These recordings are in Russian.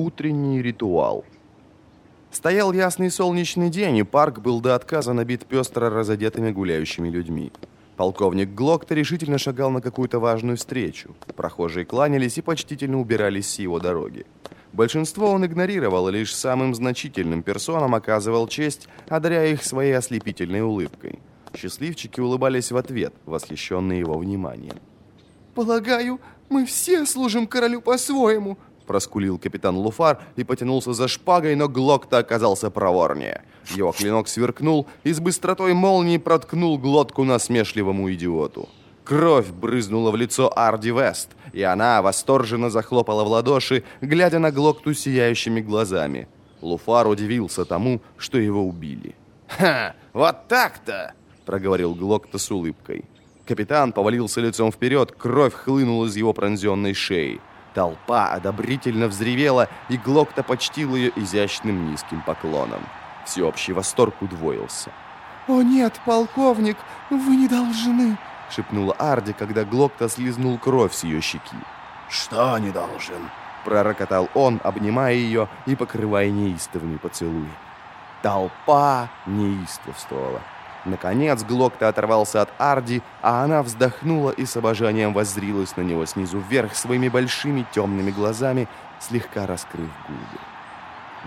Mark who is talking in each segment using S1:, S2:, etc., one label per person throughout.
S1: Утренний ритуал. Стоял ясный солнечный день, и парк был до отказа набит пестро разодетыми гуляющими людьми. Полковник Глокта решительно шагал на какую-то важную встречу. Прохожие кланялись и почтительно убирались с его дороги. Большинство он игнорировал, и лишь самым значительным персонам оказывал честь, одаряя их своей ослепительной улыбкой. Счастливчики улыбались в ответ, восхищенные его вниманием.
S2: «Полагаю, мы все служим королю по-своему»,
S1: проскулил капитан Луфар и потянулся за шпагой, но Глокта оказался проворнее. Его клинок сверкнул и с быстротой молнии проткнул глотку насмешливому идиоту. Кровь брызнула в лицо Арди Вест, и она восторженно захлопала в ладоши, глядя на Глокту сияющими глазами. Луфар удивился тому, что его убили.
S3: «Ха, вот так-то!» – проговорил Глокта с улыбкой.
S1: Капитан повалился лицом вперед, кровь хлынула из его пронзенной шеи. Толпа одобрительно взревела, и Глокта почтил ее изящным низким поклоном. Всеобщий восторг удвоился.
S2: «О нет, полковник, вы не должны!»
S1: — шепнула Арди, когда Глокта слизнул кровь с ее щеки.
S3: «Что не должен?»
S1: — пророкотал он, обнимая ее и покрывая неистовыми поцелуями. Толпа неистовствовала. Наконец Глокта оторвался от Арди, а она вздохнула и с обожанием воззрилась на него снизу вверх своими большими темными глазами, слегка раскрыв губы.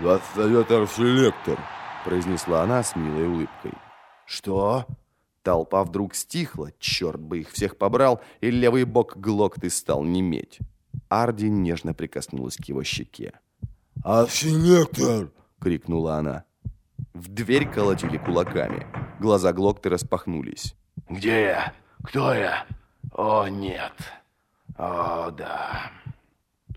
S4: «Восстает архилектор», —
S1: произнесла она с милой улыбкой.
S3: «Что?»
S1: Толпа вдруг стихла, черт бы их всех побрал, и левый бок Глокты стал неметь. Арди нежно прикоснулась к его щеке.
S4: «Архилектор!»
S1: — крикнула она. В дверь колотили кулаками. Глаза Глокты распахнулись.
S3: «Где я? Кто я? О, нет. О, да».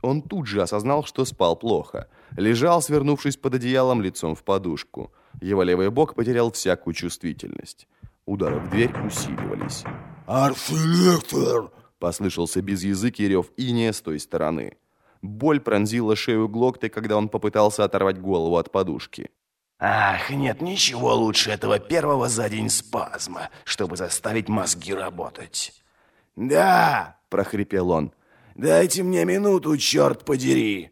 S1: Он тут же осознал, что спал плохо. Лежал, свернувшись под одеялом, лицом в подушку. Его левый бок потерял всякую чувствительность. Удары в дверь усиливались.
S4: «Архилектор!»
S1: Послышался без языки рев иния с той стороны. Боль пронзила шею Глокты, когда он попытался оторвать голову от подушки.
S3: Ах, нет ничего лучше этого первого за день спазма, чтобы заставить мозги работать. «Да!» – прохрипел он. «Дайте мне минуту, черт подери!»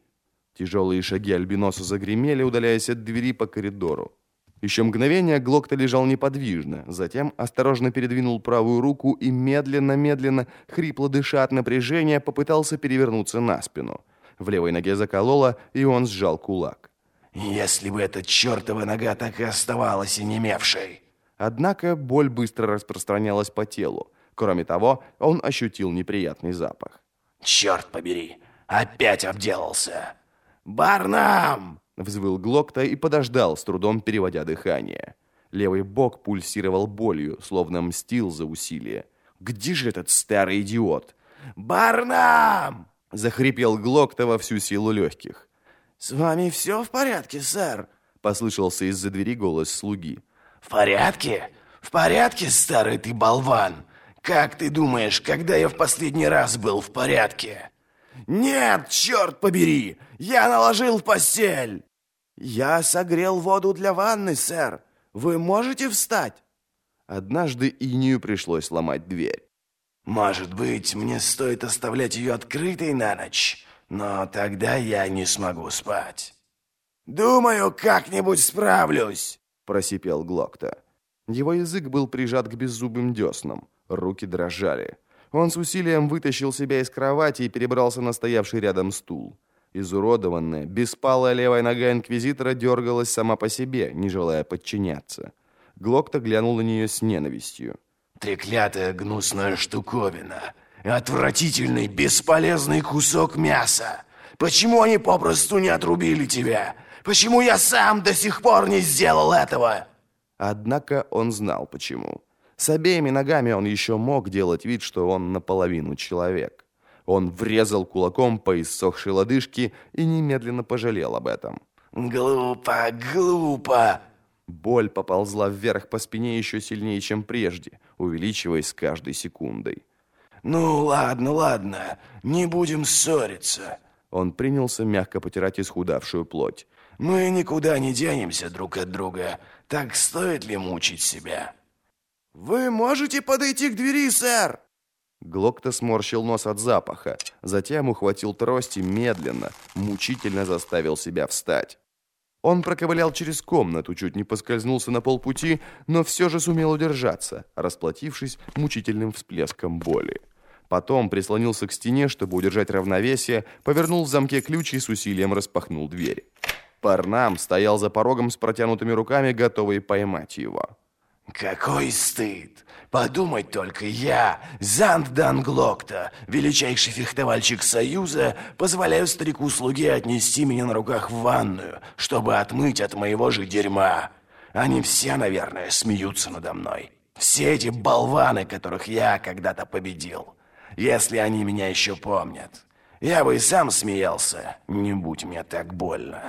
S1: Тяжелые шаги Альбиноса загремели, удаляясь от двери по коридору. Еще мгновение Глокта лежал неподвижно, затем осторожно передвинул правую руку и медленно-медленно, хрипло дыша от напряжения, попытался перевернуться на спину. В левой ноге закололо, и он сжал кулак.
S3: Если бы эта чертова нога так и оставалась онемевшей.
S1: Однако боль быстро распространялась по телу. Кроме того, он ощутил неприятный запах.
S3: «Черт побери! Опять обделался!» «Барнам!»
S1: — взвыл Глокта и подождал, с трудом переводя дыхание. Левый бок пульсировал болью, словно мстил за усилие. «Где же этот старый идиот?»
S3: «Барнам!»
S1: — захрипел Глокта во всю силу легких.
S3: «С вами все в порядке, сэр?»
S1: — послышался из-за двери голос слуги.
S3: «В порядке? В порядке, старый ты болван? Как ты думаешь, когда я в последний раз был в порядке?» «Нет, черт побери! Я наложил в постель!» «Я согрел воду для ванны, сэр. Вы можете встать?»
S1: Однажды Инию пришлось ломать дверь.
S3: «Может быть, мне стоит оставлять ее открытой на ночь?» Но тогда я не смогу спать. «Думаю, как-нибудь справлюсь», — просипел Глокта.
S1: Его язык был прижат к беззубым деснам, руки дрожали. Он с усилием вытащил себя из кровати и перебрался на стоявший рядом стул. Изуродованная, беспалая левая нога инквизитора дергалась сама по себе, не желая подчиняться. Глокта глянул на нее с ненавистью.
S3: «Треклятая гнусная штуковина! Отвратительный, бесполезный кусок мяса. Почему они попросту не отрубили тебя? Почему я сам до сих пор не сделал этого?»
S1: Однако он знал почему. С обеими ногами он еще мог делать вид, что он наполовину человек. Он врезал кулаком по иссохшей лодыжке и немедленно пожалел об этом.
S3: «Глупо, глупо!»
S1: Боль поползла вверх по спине еще сильнее, чем прежде, увеличиваясь с каждой секундой.
S3: «Ну, ладно, ладно, не будем ссориться».
S1: Он принялся мягко потирать исхудавшую плоть.
S3: «Мы никуда не денемся друг от друга. Так стоит ли мучить себя?» «Вы можете подойти к двери, сэр?»
S1: Глокта сморщил нос от запаха, затем ухватил трость и медленно, мучительно заставил себя встать. Он проковылял через комнату, чуть не поскользнулся на полпути, но все же сумел удержаться, расплатившись мучительным всплеском боли. Потом прислонился к стене, чтобы удержать равновесие, повернул в замке ключ и с усилием распахнул дверь. Парнам стоял за порогом с протянутыми руками, готовый поймать его.
S3: Какой стыд! Подумать только, я, Занд Данглокта, величайший фехтовальщик Союза, позволяю старику-слуге отнести меня на руках в ванную, чтобы отмыть от моего же дерьма. Они все, наверное, смеются надо мной. Все эти болваны, которых я когда-то победил. Если они меня еще помнят. Я бы и сам смеялся, не будь мне так больно.